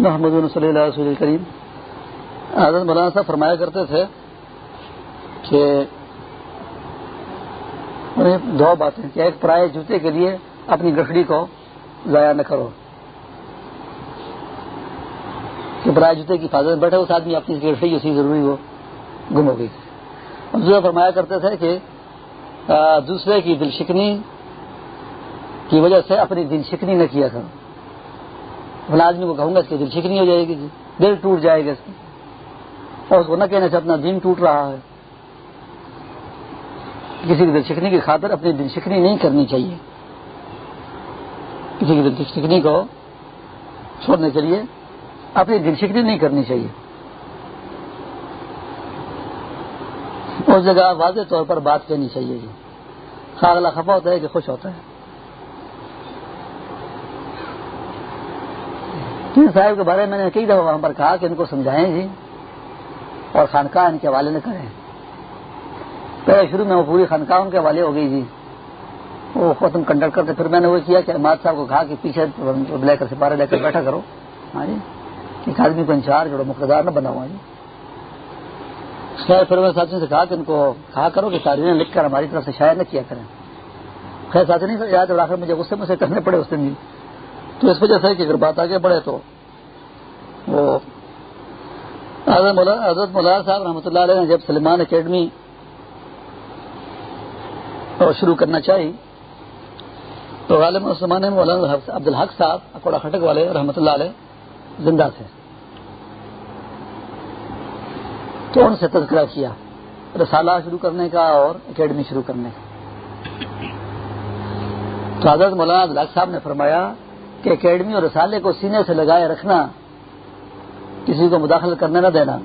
محمد صلی اللہ رسول کریم حضرت مولانا صاحب فرمایا کرتے تھے کہ دو باتیں کہ ایک پرائے جوتے کے لیے اپنی گٹڑی کو ضائع نہ کرو۔ کہ برائے جوتے کی حفاظت بیٹھے اس آدمی اپنی گٹڑی اسی ضروری ہو گم ہو گئی۔ دوسرا فرمایا کرتے تھے کہ دوسرے کی دل شکنی کی وجہ سے اپنی دل شکنی نہ کیا کرو۔ فلاں آدمی کو کہوں گا اس کی دل شکنی ہو جائے گی جی۔ دل ٹوٹ جائے گا اس کی۔ اور اس کو نہ کہنے سے اپنا دن ٹوٹ رہا ہے۔ کسی کی دل شکنی کی خاطر اپنی دل شکنی نہیں کرنی چاہیے۔ کسی کی دل شکنی کو چھوڑنے کے لیے اپنی دل شکنی نہیں کرنی چاہیے۔ اس جگہ واضح طور پر بات کہنی چاہیے جی۔ خاغلہ خفا ہوتا ہے کہ خوش ہوتا ہے۔ صاحب کے بارے میں نے کئی دفعہ وہاں پر کہا کہ ان کو سمجھائیں جی اور خانقاہ ان کے حوالے نہ کریں۔ پہلے شروع میں وہ پوری خانقاہ ان کے حوالے ہو گئی جی۔ وہ ختم کنڈکٹ کرتے پھر میں نے وہ کیا کہ احمد صاحب کو کہا کہ پیچھے لے کر سپارے لے کر بیٹھا کرو۔ ہاں جی۔ ایک آدمی کو انچارج اور مقدار نہ بنا ہوا جی۔ خیر، پھر میں ساتھی سے کہا کہ ان کو کہا کرو کہ تعلیمیں لکھ کر ہماری طرف سے شاید نہ کیا کریں۔ خیر ساتھی نہیں یاد آخر مجھے غصے میں سے کرنے پڑے اس دن بھی تو اس وجہ سے کہ اگر بات آگے بڑھے تو وہ حضرت مولانا صاحب رحمۃ اللہ علیہ نے جب سلمان اکیڈمی شروع کرنا چاہی، تو غالب مسلمان مولانا عبد الحق صاحب، اکوڑا خٹک والے رحمۃ اللہ علیہ زندہ تھے۔ تو ان سے تذکرہ کیا، رسالہ شروع کرنے کا اور اکیڈمی شروع کرنے کا۔ تو حضرت مولانا عبد الحق صاحب نے فرمایا کہ اکیڈمی اور رسالے کو سینے سے لگائے رکھنا، کسی کو مداخلت کرنے نہ دینا۔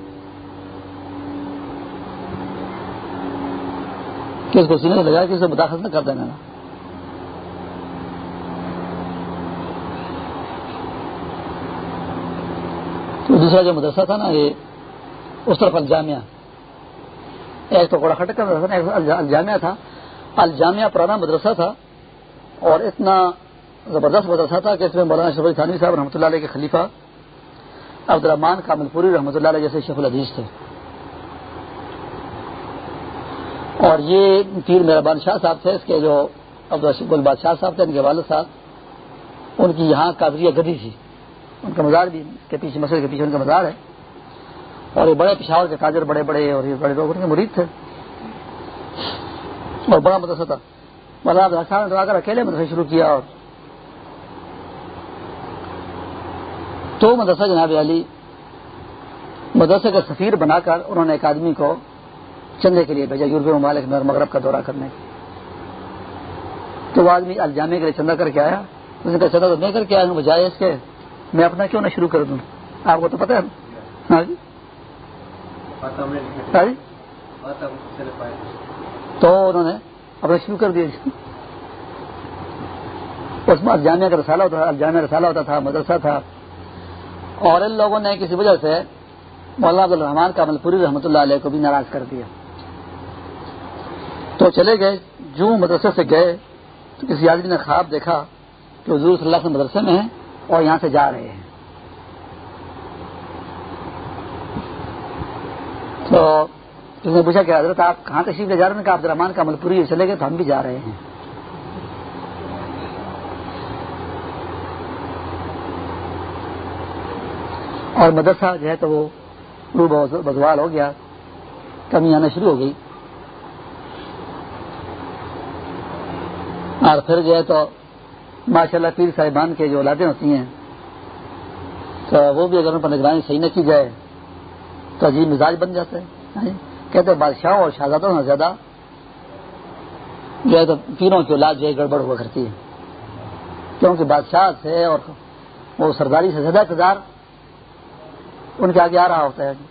کس کو سینے سے لگایا کسی کو مداخلت نہ کر دینا۔ تو دوسرا جو مدرسہ تھا نا، یہ اس طرف الجامعہ۔ ایک تو بڑا خٹک کا مدرسہ ایک الجامعہ تھا۔ الجامعہ پرانا مدرسہ تھا اور اتنا زبردست مدرسہ تھا کہ اس میں مولانا شفیع تھانوی صاحب رحمۃ اللہ علیہ کے خلیفہ عبد الرحمان کامل پوری رحمۃ اللہ علیہ جیسے شیخ العزیز تھے۔ اور یہ پیر میرا بادشاہ صاحب تھے، اس کے جو عبد الشف بادشاہ صاحب تھے، ان کے والد صاحب، ان کی یہاں قادریہ گدی تھی۔ ان کا مزار بھی کے پیچھے مسئلے کے پیچھے ان کا مزار ہے۔ اور یہ بڑے پشاور کے تاجر، بڑے بڑے اور یہ بڑے لوگ ان کے مرید تھے۔ اور بڑا مدرسہ تھا۔ مولانا نے اکیلے مدرسہ شروع کیا اور تو مدرسہ جناب علی مدرسے کا سفیر بنا کر انہوں نے ایک آدمی کو چندے کے لیے بھیجا یورپی ممالک میں مغرب کا دورہ کرنے تو وہ آدمی الجامے کے لیے چندہ کر کے آیا۔ اس نے کہا چندہ تو نہیں کر کے آیا بجائے اس کے میں اپنا کیوں نہ شروع کر دوں؟ آپ کو تو پتا ہے۔ ہاں جی۔ ہاں جی؟ تو انہوں نے اپنا شروع کر دیا۔ اس میں الجامعہ کا رسالہ ہوتا تھا الجامعہ رسالہ ہوتا تھا مدرسہ تھا۔ اور ان لوگوں نے کسی وجہ سے مولانا عبد الرحمان کا عمل پوری رحمۃ اللہ علیہ کو بھی ناراض کر دیا۔ تو چلے گئے، جو مدرسے سے گئے، تو کسی آدمی نے خواب دیکھا کہ حضور صلی اللہ سے مدرسے میں ہیں اور یہاں سے جا رہے ہیں۔ تو اس نے پوچھا کہ حضرت آپ کہاں تشریف لے جا رہے ہیں؟ کہ عبد الرحمان کا عمل پوری چلے گئے تو ہم بھی جا رہے ہیں۔ اور مدرسہ جو ہے تو وہ رو بدوال ہو گیا، کمی آنا شروع ہو گئی۔ اور پھر جو ہے تو ماشاء اللہ پیر صاحبان کے جو اولادیں ہوتی ہیں، تو وہ بھی اگر ان پر نگرانی صحیح نہ کی جائے تو عجیب مزاج بن جاتا ہے۔ یعنی کہتے ہیں بادشاہوں اور شہزادوں سے زیادہ جو ہے تو پیروں کی اولاد جو ہے گڑبڑ ہوا کرتی ہے۔ کیونکہ بادشاہ سے اور وہ سرداری سے زیادہ اقتدار ان کے آگے آ رہا ہوتا ہے جی۔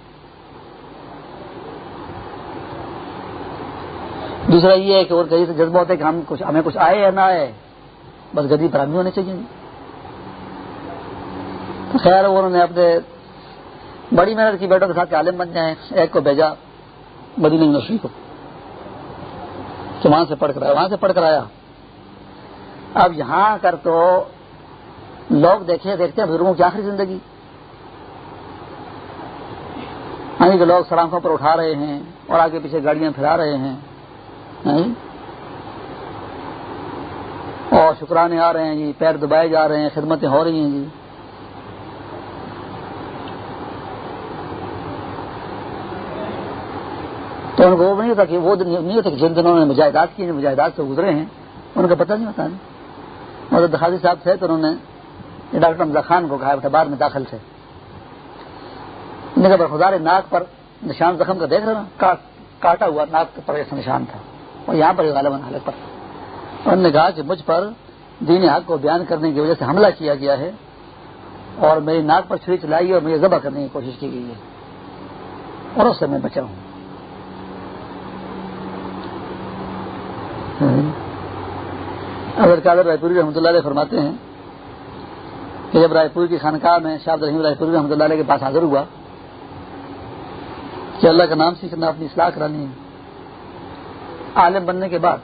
دوسرا یہ ہے کہ اور کہیں سے جذبہ ہوتا ہے کہ ہم کچھ ہمیں کچھ آئے یا نہ آئے۔ بس گدی پر ہونے چاہیے جی۔ خیر انہوں نے اپنے بڑی محنت کی، بیٹوں کے ساتھ عالم بن جائیں، ایک کو بھیجا مدینہ یونیورسٹی کو۔ تو وہاں سے پڑھ کر آیا، وہاں سے پڑھ کر آیا۔ اب یہاں کر تو لوگ دیکھے، دیکھتے ہیں، بزرگوں کی آخری زندگی۔ ہاں جی، لوگ سڑکوں پر اٹھا رہے ہیں اور آگے پیچھے گاڑیاں پھیلا رہے ہیں۔ اور شکرانے آ رہے ہیں جی پیر دبائے جا رہے ہیں خدمتیں ہو رہی ہیں جی۔ تو ان کو وہ نہیں ہوتا کہ وہ نہیں ہوتا کہ جن دنوں نے مجاہدات کی مجاہدات سے گزرے ہیں ان کا پتہ نہیں ہوتا۔ مدد دخاضی صاحب تھے تو انہوں نے ڈاکٹر امزا خان کو کہا بار میں داخل تھے۔ خدا ناک پر نشان زخم کا دیکھ رہے نا؟ کاٹا ہوا ناک پر ایسا نشان تھا اور یہاں پر غالباً حالت پر انہوں نے کہا کہ مجھ پر دین حق کو بیان کرنے کی وجہ سے حملہ کیا گیا ہے اور میری ناک پر چھری چلائی اور مجھے ذبح کرنے کی کوشش کی گئی ہے اور اس سے میں بچا ہوں۔ اگر قادر رائے پوری رحمۃ اللہ علیہ فرماتے ہیں کہ جب رائے پور کی خانقاہ میں شاہد رحیم رائے پوری رحمۃ اللہ علیہ کے پاس حاضر ہوا کہ اللہ کا نام سیکھنا، اپنی اصلاح کرانی ہے۔ عالم بننے کے بعد۔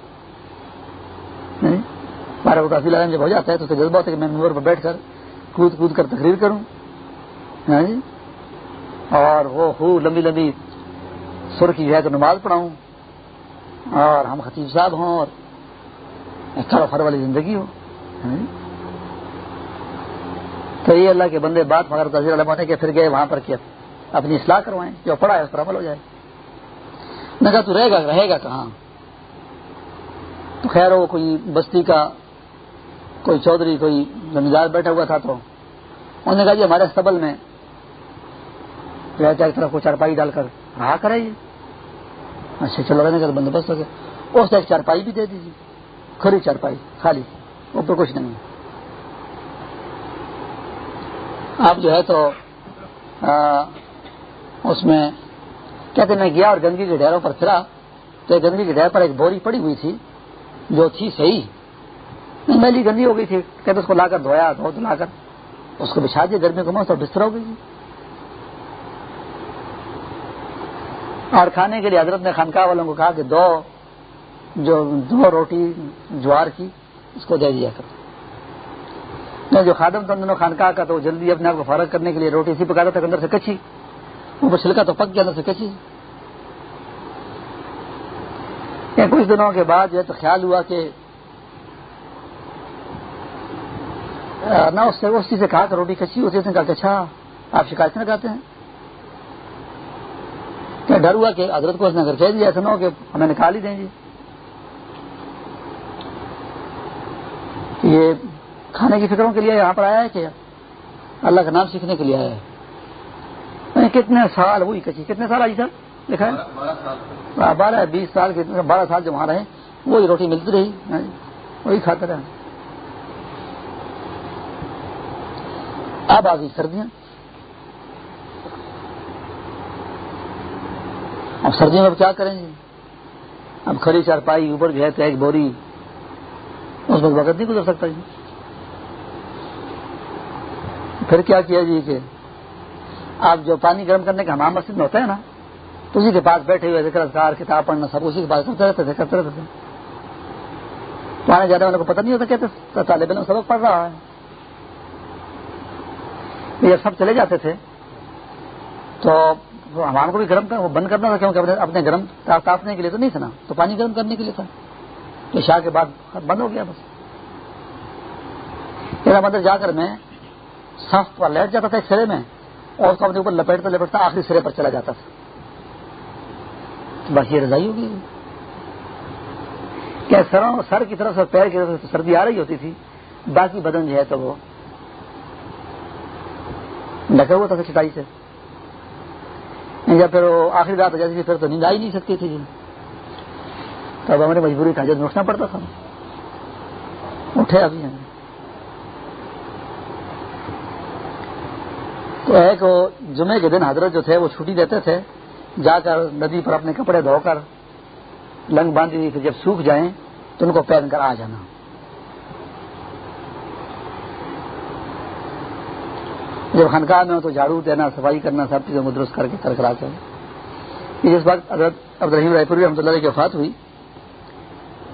بارہ تحصیل عالم جب ہو جاتا ہے تو اسے جذبہ ہوتا ہے کہ میں ممبر پر بیٹھ کر کود کود کر تقریر کروں۔ اور وہ ہو لمبی لمبی سر کی ہے تو نماز پڑھاؤں۔ اور ہم خطیب صاحب ہوں اور اچھا فر والی زندگی ہو۔ تو یہ اللہ کے بندے بات مگر تذیر علم ہونے کے پھر گئے وہاں پر کیا۔ اپنی اصلاح کروائیں جو پڑھا ہے اس پر عمل ہو جائے۔ میں کہا تو رہے گا رہے گا کہاں؟ تو خیر وہ کوئی بستی کا کوئی چودھری، کوئی زمیندار بیٹھا ہوا تھا تو انہوں نے کہا جی ہمارے سبل میں ایک طرف کو چارپائی ڈال کر۔ رہا کرے اچھا چلو رہنے کا بندوبست ہو گیا۔ اس ایک چارپائی بھی دے دیجیے کھری چارپائی، خالی، اوپر کچھ نہیں۔ اب جو ہے تو اس میں کہتے میں گیا اور گندگی کے ڈیروں پر پھرا تو گندگی کے ڈیر پر ایک بوری پڑی ہوئی تھی جو تھی صحیح۔ میلی گندی ہو گئی تھی۔ کہتے اس کو لا کر دھویا، دھو دلا کر۔ اس کو بچھا دیا، گرمی کو موسم بستر ہو گئی اور کھانے کے لیے حضرت نے خانقاہ والوں کو کہا کہ دو، جو دو روٹی جوار کی، اس کو دے دیا کر میں جو خادم تھا دونوں خانقاہ کا تو جلدی اپنے آپ کو فارغ کرنے کے لیے روٹی اسی پکاتا تھا اندر سے کچی۔ وہ چھلکا تو پک گیا اندر سے کچی کچھ دنوں کے بعد جو ہے تو خیال ہوا کہ نہ اس سے اس چیز سے کہا کہ روٹی کچی ہوتی ہے کہا کہ اچھا آپ شکایت نہ کرتے ہیں۔ کیا ڈر ہوا کہ حضرت کو اس نے اگر کہہ دیا ایسا نہ ہو کہ ہمیں نکال ہی دیں گے۔ یہ کھانے کی فکروں کے لیے یہاں پر آیا ہے کہ اللہ کا نام سیکھنے کے لیے آیا ہے۔ کتنے سال ہوئی کچی کتنے سال آئی سر لکھا ہے؟ بارہ بیس سال بارہ سال جو وہاں رہے وہی روٹی ملتی رہی۔ ہاں جی، وہی کھاتے رہے اب آ گئی سردیاں۔ اب سردیوں میں کیا کریں گے اب کھڑی چار پائی اوپر جو ہے تو ایک بوری اس وقت وقت نہیں گزر سکتا جی۔ پھر کیا کیا جی کہ آپ جو پانی گرم کرنے کا ہمام مسجد میں ہوتا ہے نا، تو اسی کے پاس بیٹھے ہوئے ذکر، اذکار، کتاب پڑھنا، سب اسی کے پاس کرتے رہتے تھے کرتے رہتے۔ تھے تو آنے زیادہ کو پتہ نہیں ہوتا کہتے طالب علم سبق پڑھ رہا ہے۔ جب سب چلے جاتے تھے۔ تو ہمارے کو بھی گرم وہ بند کرنا تھا، کیونکہ اپنے گرم تاپنے کے لیے تو نہیں تھا نا۔ تو پانی گرم کرنے کے لیے تھا۔ تو شاہ کے بعد بند ہو گیا بس۔ میرا مدد جا کر میں سخت پر لیٹ جاتا تھا ایک سرے میں۔ اور اس کو اپنے اوپر لپیٹتا لپیٹتا آخری سرے پر چلا جاتا تھا۔ بس یہ رضائی ہوگی۔ کیا سروں سر کی طرف سے پیر کی طرف سے سردی آ رہی ہوتی تھی۔ باقی بدن جو ہے تو وہ ڈھکا ہوا تھا چٹائی سے۔ یا پھر وہ آخری رات ہو جاتی تھی پھر تو نیند آ ہی نہیں سکتی تھی۔ جی تو اب ہمیں مجبوری تھا جب اٹھنا پڑتا تھا۔ اٹھے ابھی ہمیں تو ایک جمعے کے دن حضرت جو تھے وہ چھٹی دیتے تھے، جا کر ندی پر اپنے کپڑے دھو کر لنگ باندھی پھر جب سوکھ جائیں تو ان کو پہن کر آ جانا۔ جب خنقاہ میں ہو تو جھاڑو دینا، صفائی کرنا، سب چیزوں کو درست کر کے کر کرا کر جس وقت حضرت عبد الرحیم رائے پوری رحمۃ اللہ کی وفات ہوئی۔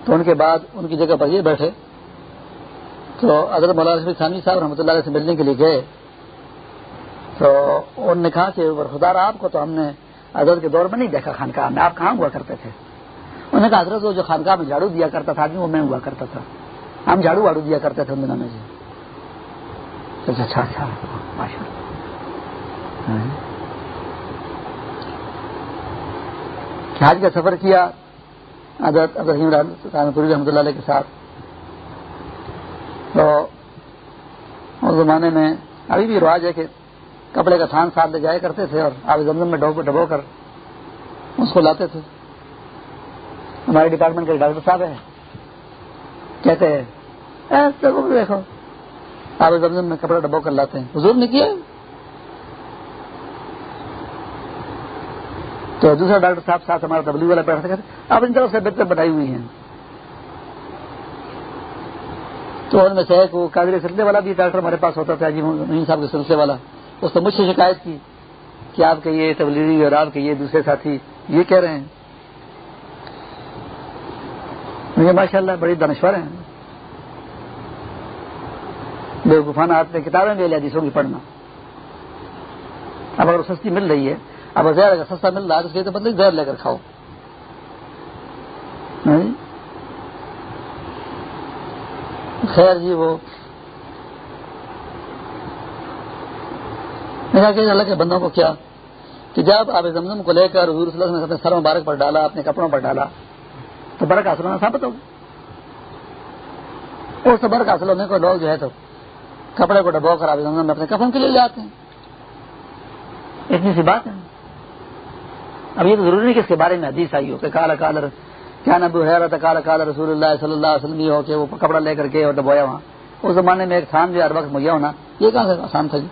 تو ان کے بعد ان کی جگہ پر یہ بیٹھے۔ تو حضرت مولانا ثانوی صاحب رحمۃ اللہ علیہ سے ملنے کے لیے گئے۔ تو انہوں نے کہا کہ خدا آپ کو تو ہم نے حضرت کے دور میں نہیں دیکھا خانقاہ میں، آپ کہاں ہوا کرتے تھے؟ انہوں نے کہا، حضرت وہ جو خانقاہ میں جھاڑو دیا کرتا تھا وہ میں ہوا کرتا تھا۔ ہم جھاڑو واڑو دیا کرتے تھے ان دنوں میں جی۔ سے اچھا اچھا۔ ماشاء ہاں۔ حج کا سفر کیا، حضرت پوری رحمۃ اللہ علیہ کے ساتھ۔ تو اس زمانے میں ابھی بھی رواج ہے کہ کپڑے کا تھان ساتھ لے جایا کرتے تھے اور آب زمزم میں ڈبو کر اس کو لاتے تھے۔ ہمارے ڈپارٹمنٹ کے ڈاکٹر صاحب ہیں۔ کہتے ہیں دیکھو، آب زمزم میں کپڑے ڈبو کر لاتے ہیں۔ حضور نے کیا؟ تو دوسرا ڈاکٹر صاحب ساتھ ہمارا ڈبلو والا بیٹھا تھا اب ان طرف سے بہتر بنائی ہوئی ہیں۔ تو ان میں سے ایک وہ قادری سلسلے والا بھی ڈاکٹر ہمارے پاس ہوتا تھا جی صاحب کے سلسلے والا۔ اس نے مجھ سے شکایت کی کہ آپ کے یہ تبلیغی اور آپ کے یہ دوسرے ساتھی یہ کہہ رہے ہیں۔ مجھے ماشاء اللہ بڑی دانشور ہیں۔ بے گفانہ آپ نے کتابیں بھی لیا حدیثوں کی پڑھنا۔ اب اگر سستی مل رہی ہے، اب زہر اگر سستا مل رہا ہے تو اس کے زہر لے کر کھاؤ۔ خیر جی وہ میں میرا مطلب کہ اللہ کے بندوں کو کیا؟ کہ جب آپ زمزم کو لے کر حضور صلی اللہ علیہ وسلم نے سر مبارک پر ڈالا، اپنے کپڑوں پر ڈالا، تو برق حاصل ہونا ثابت ہوگا اس برق حاصل ہونے کو لوگ جو ہے تو کپڑے کو ڈبو کر آپ زمزم میں اپنے کپڑوں کے لیے جاتے ہیں۔ اتنی سی بات ہے۔ اب یہ تو ضروری نہیں کہ اس کے بارے میں حدیث آئی ہو کہ کالا کالر کیا نبو حیرت کالا کالا رسول اللہ صلی اللہ علیہ وسلم یہ ہو کہ وہ کپڑا لے کر کے اور ڈبویا وہاں۔ اس زمانے میں ایک تھان جو ہر وقت مہیا ہونا، یہ کہاں سے آسان تھا جی؟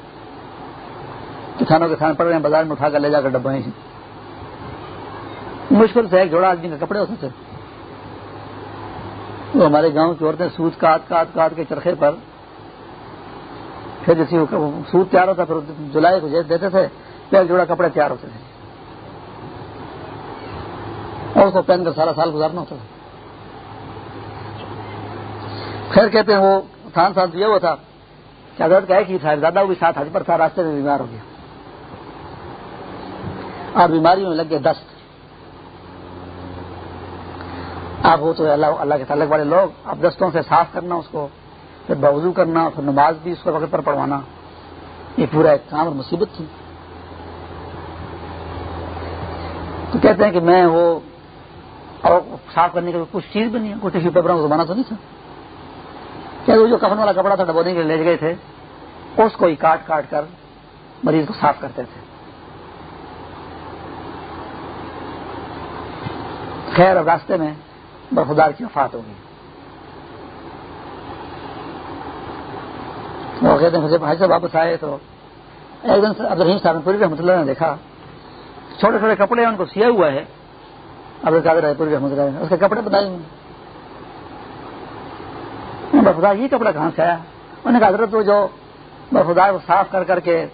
کسانوں کے تھان پڑ رہے ہیں، بازار میں اٹھا کر لے جا کر ڈبوئے مشکل سے ایک جوڑا آدمی کے کپڑے ہوتے تھے وہ ہمارے گاؤں کی عورتیں سوت کاٹ کاٹ کاٹ کے چرخے پر پھر جیسی سوت تیار ہوتا، پھر جولائی کو جیس دیتے تھے، پھر ایک جوڑا کپڑے تیار ہوتے تھے۔ اور اس کو پہن کر سارا سال گزارنا ہوتا تھا۔ خیر کہتے ہیں، وہ تھان سال یہ ہوا تھا۔ کہ حضرت کا ایک ہی تھا زیادہ وہ بھی ساتھ حج پر تھا، راستے میں بیمار ہو گیا۔ اور بیماریوں میں لگ گئے دست آپ وہ تو اللہ اللہ کے تعلق والے لوگ اب دستوں سے صاف کرنا، اس کو پھر باوضو کرنا، پھر نماز بھی اس کو وقت پر پڑھوانا۔ یہ پورا ایک کام اور مصیبت تھی۔ تو کہتے ہیں کہ میں وہ اور صاف کرنے کی کچھ چیز بھی نہیں ہے، کچھ ٹیشو پیپر کا زمانہ تو نہیں تھا۔ کیا وہ جو کفن والا کپڑا تھا، ڈبونے کے لیے لے گئے تھے، اس کو ہی کاٹ کاٹ کر مریض کو صاف کرتے تھے۔ خیر اور راستے میں برفدار کی وفات ہوگی۔ وہ کہتے ہیں بھائی صاحب واپس آئے تو ایک دن عبد الرحیم صاحب پوری رحمۃ اللہ نے دیکھا۔ چھوٹے چھوٹے کپڑے ان کو سیا ہوا ہے۔ عبد القادر پوری رحمۃ اللہ اس کے کپڑے بتائے ہوئے برفدار یہ کپڑا کہاں سے آیا؟ انہوں نے کہا، حضرت وہ جو برفدار کو صاف کر کر کے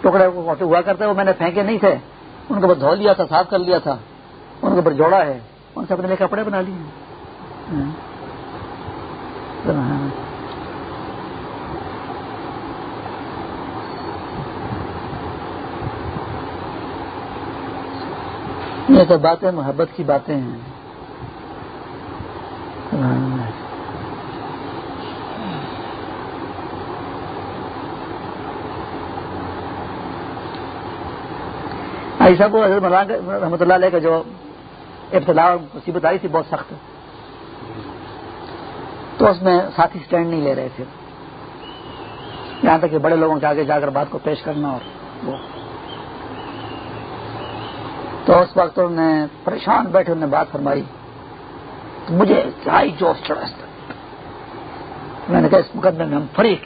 ٹکڑے ہوا کرتے وہ میں نے پھینکے نہیں تھے۔ ان کو بس دھو لیا تھا، صاف کر لیا تھا۔ ان کے اوپر جوڑا ہے، ان سے اپنے لیے کپڑے بنا لیے۔ ہاں۔ یہ تو باتیں، محبت کی باتیں ہیں۔ ایسا کو حضرت رحمۃ اللہ علیہ کا جو ابتدا مصیبت آئی تھی، بہت سخت۔ تو اس میں ساتھی سٹینڈ نہیں لے رہے تھے۔ یہاں تک کہ بڑے لوگوں کے آگے جا کر بات کو پیش کرنا اور وہ۔ تو اس وقت انہوں نے پریشان بیٹھے، انہوں نے بات فرمائی۔ تو مجھے ہائی جوش چڑھا اس میں نے کہا، اس مقدمے میں ہم فریق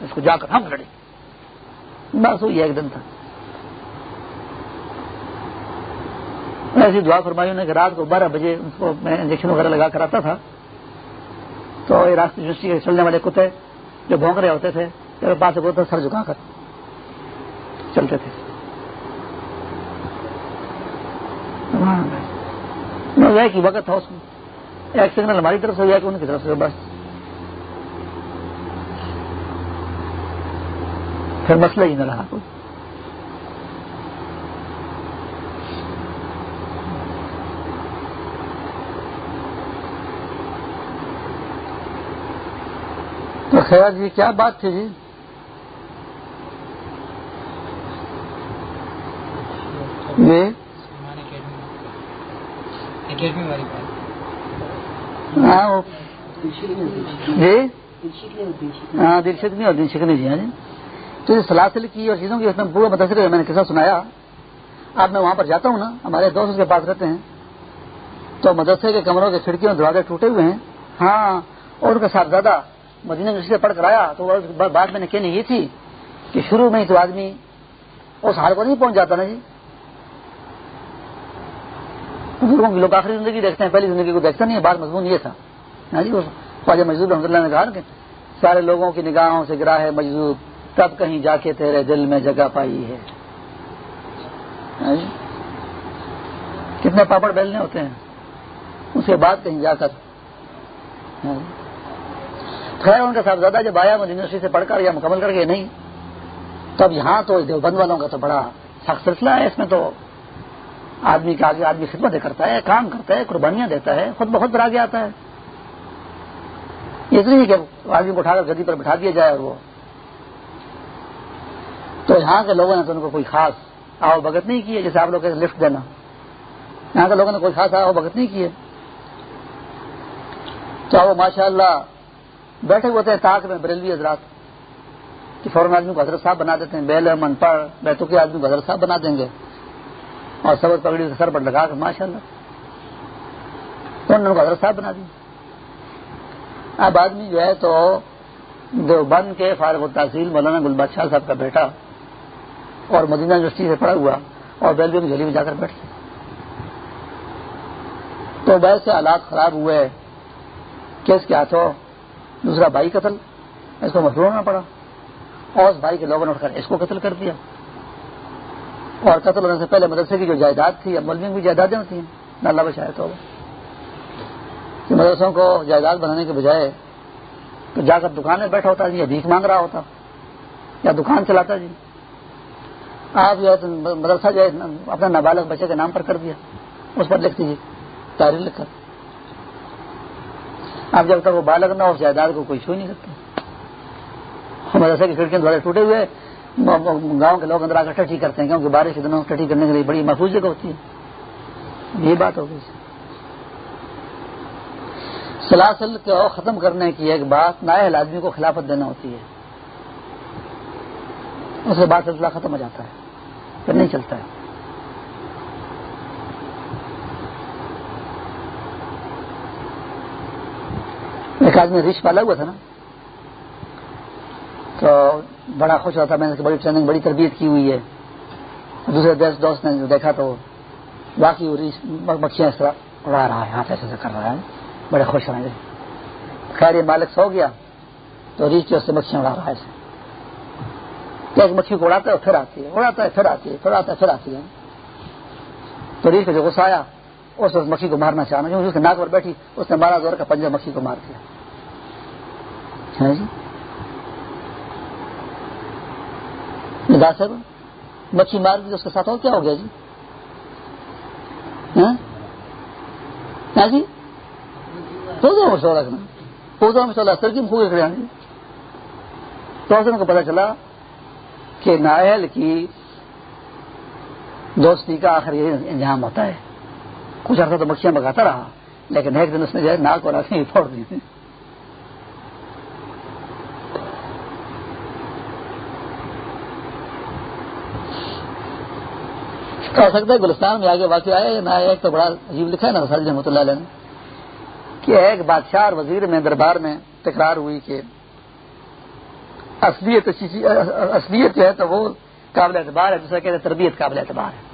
اس کو جا کر ہم لڑیں۔ بس وہی ایک دن تھا۔ ایسی دعا فرمائی انہوں نے کہ رات کو بارہ بجے اس کو میں انجیکشن وغیرہ لگا کر آتا تھا۔ تو یہ راستے کے چلنے والے کتے جو بھونک رہے ہوتے تھے میرے پاس ہوتا سر جھکا کر چلتے تھے۔ کہ وقت تھا اس میں۔ ایک سگنل ہماری طرف سے ہو کہ ان کی طرف سے بس۔ پھر مسئلہ ہی نہ رہا۔ کوئی خیر جی کیا بات تھی جی؟ جی؟ ہاں جی؟ ہاں دل شکنی اور دل شکنی جی ہاں جی۔ تو سلاسل کی اور چیزوں کی اس میں پورا متاثر میں نے کیسا سنایا۔ اب میں وہاں پر جاتا ہوں نا، ہمارے دوست اس کے پاس رہتے ہیں۔ تو مدرسے کے کمروں کے کھڑکیوں دروازے ٹوٹے ہوئے ہیں۔ ہاں اور ان کے ساتھ زیادہ مدینہ یونیورسٹی سے پڑھ کر آیا تو بات میں نے کہنی یہ تھی کہ شروع میں ہی تو آدمی اس حال کو نہیں پہنچ جاتا نا جی۔ بزرگوں کی لوگ آخری زندگی دیکھتے ہیں، پہلی زندگی کو دیکھتے نہیں بات مضمون یہ تھا۔ ہاں جی خواجہ مجدور رحمۃ اللہ نے کہا کہ سارے لوگوں کی نگاہوں سے گرا ہے مجدور تب کہیں جا کے تیرے دل میں جگہ پائی ہے۔ ہاں جی۔ کتنے پاپڑ بیلنے ہوتے ہیں۔ اس کے بعد کہیں جا کر۔ ہاں جی۔ خیر ان کا صاحب زیادہ جب آیا یونیورسٹی سے پڑھ کر یا مکمل کر کے نہیں، تب یہاں تو دیوبند والوں کا تو بڑا سخت سلسلہ ہے۔ اس میں تو آدمی کے آگے آدمی خدمت کرتا ہے، کام کرتا ہے، قربانیاں دیتا ہے، خود بہت پر آگے آتا ہے۔ اتنی کہ آدمی کو اٹھا کر گدی پر بٹھا دیا جائے اور وہ۔ تو یہاں کے لوگوں نے تو ان کو کوئی خاص آؤ بھگت نہیں کی ہے جیسے آپ لوگ لفٹ دینا۔ یہاں کے لوگوں نے کوئی خاص آؤ بھگت نہیں کی ہے چاہے وہ ماشاء اللہ بیٹھے ہوتے ہیں تاک میں بریلوی حضرات، کہ فوراً آدمی کو حضرت صاحب بنا دیتے ہیں، بیل من پڑھ بیٹھوں کے آدمی کو حضرت صاحب بنا دیں گے۔ اور سبز پگڑی سر پر لگا کر ماشاء اللہ انہوں نے حضرت صاحب بنا دی اب آدمی جو ہے تو دیوبند کے فارغ و تحصیل مولانا گل بادشاہ صاحب کا بیٹا اور مدینہ یونیورسٹی سے پڑھا ہوا اور بیلوی کی جلی میں جا کر بیٹھ تو ویسے حالات خراب ہوئے۔ کیس کے ہاتھوں دوسرا بھائی قتل، اس کو مشہور ہونا پڑا۔ اور اس بھائی کے لوگوں نے اٹھ کر اس کو قتل کر دیا۔ اور قتل ہونے سے پہلے مدرسے کی جو جائیداد تھی، اب ملویوں کی جائیدادیں ہوتی ہیں۔ نہ اللہ شاید ہوگا کہ مدرسوں کو جائیداد بنانے کے بجائے تو جا کر دکان میں بیٹھا ہوتا جی یا بھیک مانگ رہا ہوتا۔ یا دکان چلاتا جی۔ آپ جو ہے مدرسہ جو ہے اپنا نابالغ بچے کے نام پر کر دیا۔ اس پر لکھ دیجیے۔ تاریخ لکھ کر۔ اب جب تک وہ بالغ نہ ہو جائیداد کو کوئی چھو نہیں سکتا۔ مدرسے کی کھڑکیاں دوڑے ٹوٹے ہوئے گاؤں کے لوگ اندر آ کر ٹٹی کرتے ہیں، کیونکہ بارش کے دنوں ٹٹی کرنے کے لیے بڑی محفوظ جگہ ہوتی ہے۔ یہ بات ہوگی سلاسل کو ختم کرنے کی ایک بات نائل آدمی کو خلافت دینا ہوتی ہے۔ اس کے بعد سلسلہ ختم ہو جاتا ہے، پھر نہیں چلتا ہے۔ ایک آدمی رش پالا ہوا تھا نا۔ تو بڑا خوش ہوتا میں نے بڑی ٹریننگ بڑی تربیت کی ہوئی ہے۔ دوسرے دس دوست نے جو دیکھا تو باقی ریش مکھیاں اس طرح اڑا رہا ہے، ہاتھ ایسے کر رہا ہے۔ بڑے خوش رہیں گے خیر، یہ مالک سو گیا۔ تو ریچ سے مکھیاں اڑا رہا ہے، ایسے۔ ایک مکھی کو اڑاتا ہے پھر آتی ہے، اڑاتا ہے، پھر آتی ہے، پھر آتا ہے، پھر آتی ہے۔ تو ریچ کا جو غصہ آیا اس وقت مکھی کو مارنا چاہنا چاہوں اس کے ناک پر بیٹھی، اس نے بارہ زور کا پنجہ مکھی کو مار دیا۔ جی؟ صاحب مچھی مار دی اس کے ساتھ اور کیا ہو گیا جی؟ ہاں؟ جی؟ پوزوں میں سو رکھنا پوزوں میں سو سر کی پھوکے کھڑے آنے تو اس کو پتا چلا کہ نائل کی دوستی کا آخر یہ انجام ہوتا ہے۔ کچھ عرصہ تو مکھیاں بگاتا رہا، لیکن ایک دن اس نے جو ہے ناک اور آنکھیں پھوڑ دی ہو سکتا ہے گلستان میں آگے واقع آیا نہ ایک تو بڑا عجیب لکھا ہے نا ساجد رحمۃ اللہ علیہ نے۔ کہ ایک بادشاہ اور وزیر میں دربار میں تکرار ہوئی کہ اصلیت اصلیت جو ہے تو وہ قابل اعتبار ہے دوسرا کہتے ہیں تربیت قابل اعتبار ہے۔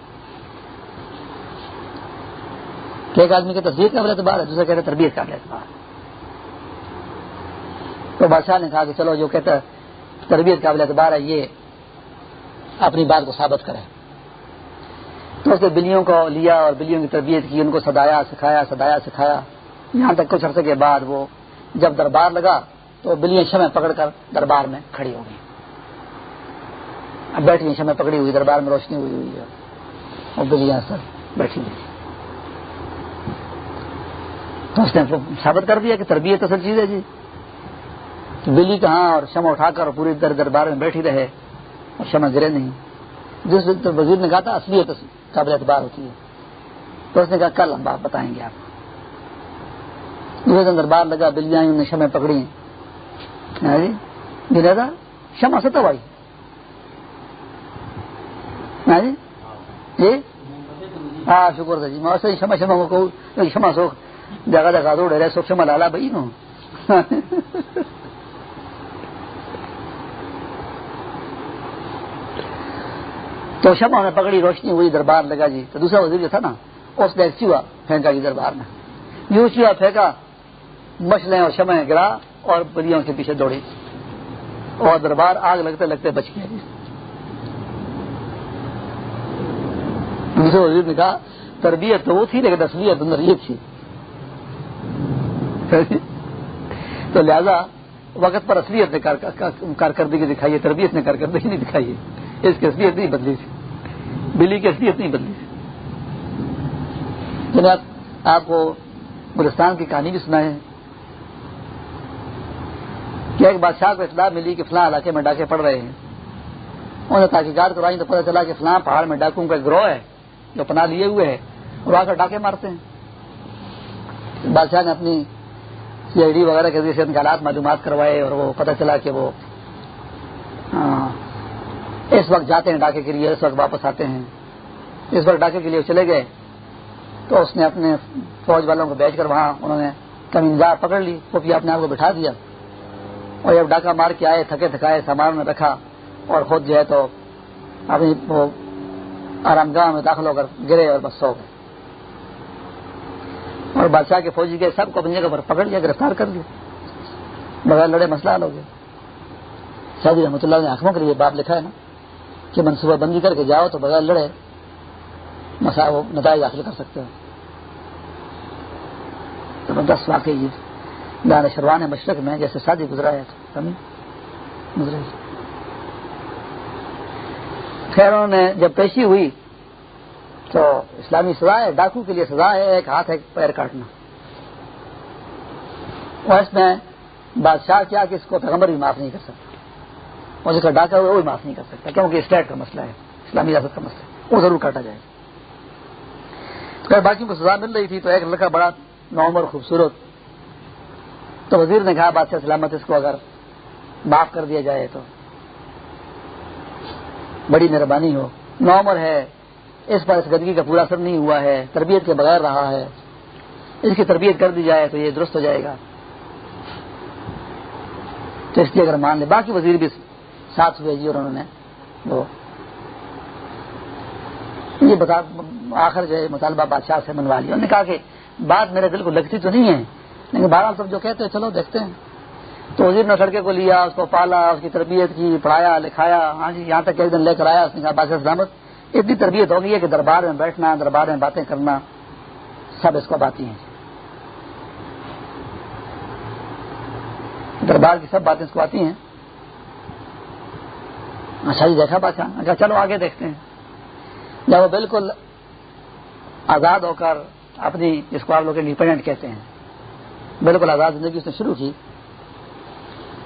کہ ایک آدمی کی تصویر قابل اعتبار ہے، دوسرا کہتے ہیں تربیت قابل اعتبار تو بادشاہ نے کہا کہ چلو، جو کہتا ہے، تربیت قابل اعتبار ہے، یہ اپنی بات کو ثابت کرے تو اس نے بلیوں کو لیا اور بلیوں کی تربیت کی، ان کو سدایا سکھایا سدایا سکھایا۔ یہاں تک کچھ عرصے کے بعد وہ جب دربار لگا، تو بلیاں شمع پکڑ کر دربار میں کھڑی ہو گئی اب بیٹھی شمع پکڑی ہوئی، دربار میں روشنی ہوئی ہوئی ہے، اور بلیاں سر بیٹھی ہوئی تو اس نے ثابت کر دیا کہ تربیت اصل چیز ہے جی۔ بلی کہاں اور شمع اٹھا کر پوری در دربار میں بیٹھی رہے اور شمع گرے نہیں۔ جس وزیر نے کہا تھا، اصلیت قابل اعتبار ہوتی ہے۔ تو اس نے کہا، کل ہم بات بتائیں گے آپ دوسرے دربار لگا، بلیاں انہوں نے شمع پکڑی۔ ہاں جی تھا شمع سے تو آئی ہاں جی جی ہاں شکر تھا جی میں شمع شمع کو شمع سوکھ۔ جگہ جگہ دوڑے رہے سوکھ شمع لالا بھائی نو. تو شمع نے پکڑی روشنی ہوئی دربار لگا جی. تو دوسرا وزیر جو تھا نا؟ اس نے چوہا پھینکا جی دربار میں یوں چوہا پھینکا مچھلیں اور شمع گرا اور بلیوں کے پیچھے دوڑی. اور دربار آگ لگتے لگتے بچ گیا جی. دوسرے وزیر نے کہا، تربیت تو وہ تھی لیکن اصلیت اندر یہ تھی۔ جی؟ تو لہذا وقت پر اصلیت نے کارکردگی دکھائی ہے، تربیت نے کارکردگی نہیں دکھائی ہے۔ اس کی اصلیت نہیں بدلی تھی۔ بلی کی اصلیت نہیں بدلی تھی۔ جناب، آپ کو گلستان کی کہانی بھی سنائے کہ ایک بادشاہ کو اطلاع ملی کہ فلاں علاقے میں ڈاکے پڑ رہے ہیں۔ انہوں نے تحقیقات کرائی تو پتہ چلا کہ فلاں پہاڑ میں ڈاکوں کا گروہ ہے جو پناہ لیے ہوئے ہے۔ اور آ کر ڈاکے مارتے ہیں۔ بادشاہ نے اپنی سی آئی ڈی وغیرہ کے ذریعے سے ان کے حالات معلومات کروائے اور وہ پتہ چلا کہ وہ ہاں, اس وقت جاتے ہیں ڈاکے کے لیے، اس وقت واپس آتے ہیں۔ اس وقت ڈاکے کے لیے چلے گئے تو اس نے اپنے فوج والوں کو بیچ کر وہاں انہوں نے کمینزار پکڑ لی، وہ بھی اپنے آپ کو بٹھا دیا۔ اور جب ڈاکہ مار کے آئے، تھکے تھکائے، سامان میں رکھا اور خود جو ہے تو اپنی وہ آرام گاہ میں داخل ہو کر گرے اور بس سو گئے۔ اور بادشاہ کے فوجی کے سب کو اپنی جگہ پر پکڑ لیا گرفتار کر لیا بغیر لڑے مسئلہ حل ہو گیا۔ شادی رحمۃ اللہ نے آنکھوں کے لیے باپ لکھا ہے نا کہ منصوبہ بندی کر کے جاؤ تو بغیر لڑے مسا وہ نتائج حاصل کر سکتے ہو۔ زبردست واقعی دان شروان مشرق میں، جیسے شادی گزرا ہے۔ گزرے خیر انہوں نے جب پیشی ہوئی تو اسلامی سزا ہے، ڈاکو کے لیے سزا ہے، ایک ہاتھ، ایک پیر کاٹنا۔ اور اس میں بادشاہ کیا کہ اس کو پیغمبر بھی معاف نہیں کر سکتا۔ اور جس کا ڈاکہ وہ بھی معاف نہیں کر سکتا، کیونکہ اسٹیٹ کا مسئلہ ہے، اسلامی ریاست کا مسئلہ ہے۔ وہ ضرور کاٹا جائے تو باقیوں کو سزا مل رہی تھی تو ایک لڑکا بڑا نومر خوبصورت۔ تو وزیر نے کہا، بادشاہ سلامت، اس کو اگر معاف کر دیا جائے تو بڑی مہربانی ہو۔ نومر ہے۔ اس پر اس گدگی کا پورا اثر نہیں ہوا ہے، تربیت کے بغیر رہا ہے۔ اس کی تربیت کر دی جائے تو یہ درست ہو جائے گا۔ تو اس لیے اگر مان لے، باقی وزیر بھی ساتھ ہوئے جی اور انہوں نے۔ وہ یہ بتا، آخر جو ہے، مطالبہ بادشاہ سے منوا لیا۔ انہوں نے کہا کہ بات میرے دل کو لگتی تو نہیں ہے، لیکن بہرحال سب جو کہتے ہیں، چلو دیکھتے ہیں۔ تو وزیر نے سڑکے کو لیا، اس کو پالا، اس کی تربیت کی، پڑھایا، لکھایا ہاں جی یہاں تک ایک دن لے کر آیا، اس نے کہا بادشاہ سلامت۔ اتنی تربیت ہو گئی ہے کہ دربار میں بیٹھنا، دربار میں باتیں کرنا، سب اس کو باتی ہیں۔ دربار کی سب باتیں اس کو آتی ہیں۔ اچھا جی دیکھا بادشاہ۔ اچھا چلو آگے دیکھتے ہیں۔ جب وہ بالکل آزاد ہو کر اپنی جس کو آپ لوگ انڈیپینڈنٹ کہتے ہیں، بالکل آزاد زندگی اس نے شروع کی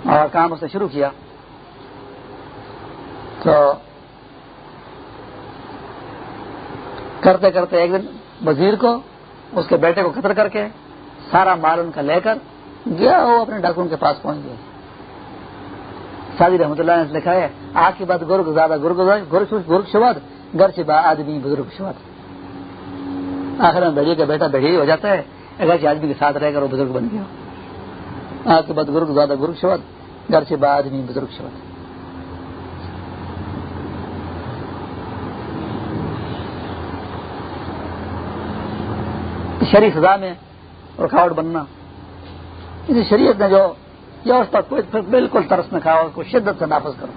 اور کام اس نے شروع کیا، تو کرتے کرتے ایک دن وزیر کو، اس کے بیٹے کو قتل کر کے سارا مال ان کا لے کر گیا، وہ اپنے ڈاکو کے پاس پہنچ گیا شادی رحمۃ اللہ نے لکھا ہے آج کی بات گرگ، زیادہ گرگ گرگ شبد گھر سے آدمی بزرگ شبد آخر میں بیٹے کا بیٹا بڑی ہو جاتا ہے اگر آدمی کے ساتھ رہ کر وہ بزرگ بن گیا۔ آج کے بعد گرگ، زیادہ گرگ شبد گھر سے با آدمی بزرگ شبد شریف سزا میں رکاوٹ بننا۔ شریعت نے جو یا اس پر کوئی بالکل ترس نہ کھاؤ کو شدت سے نافذ کرو۔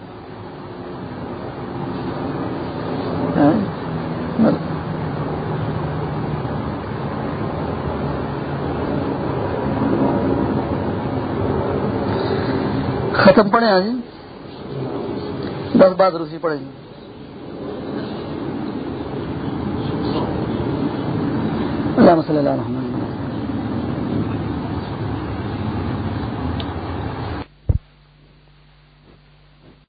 ختم پڑے آج۔ دس بات روسی پڑے گی اللہ صلی اللہ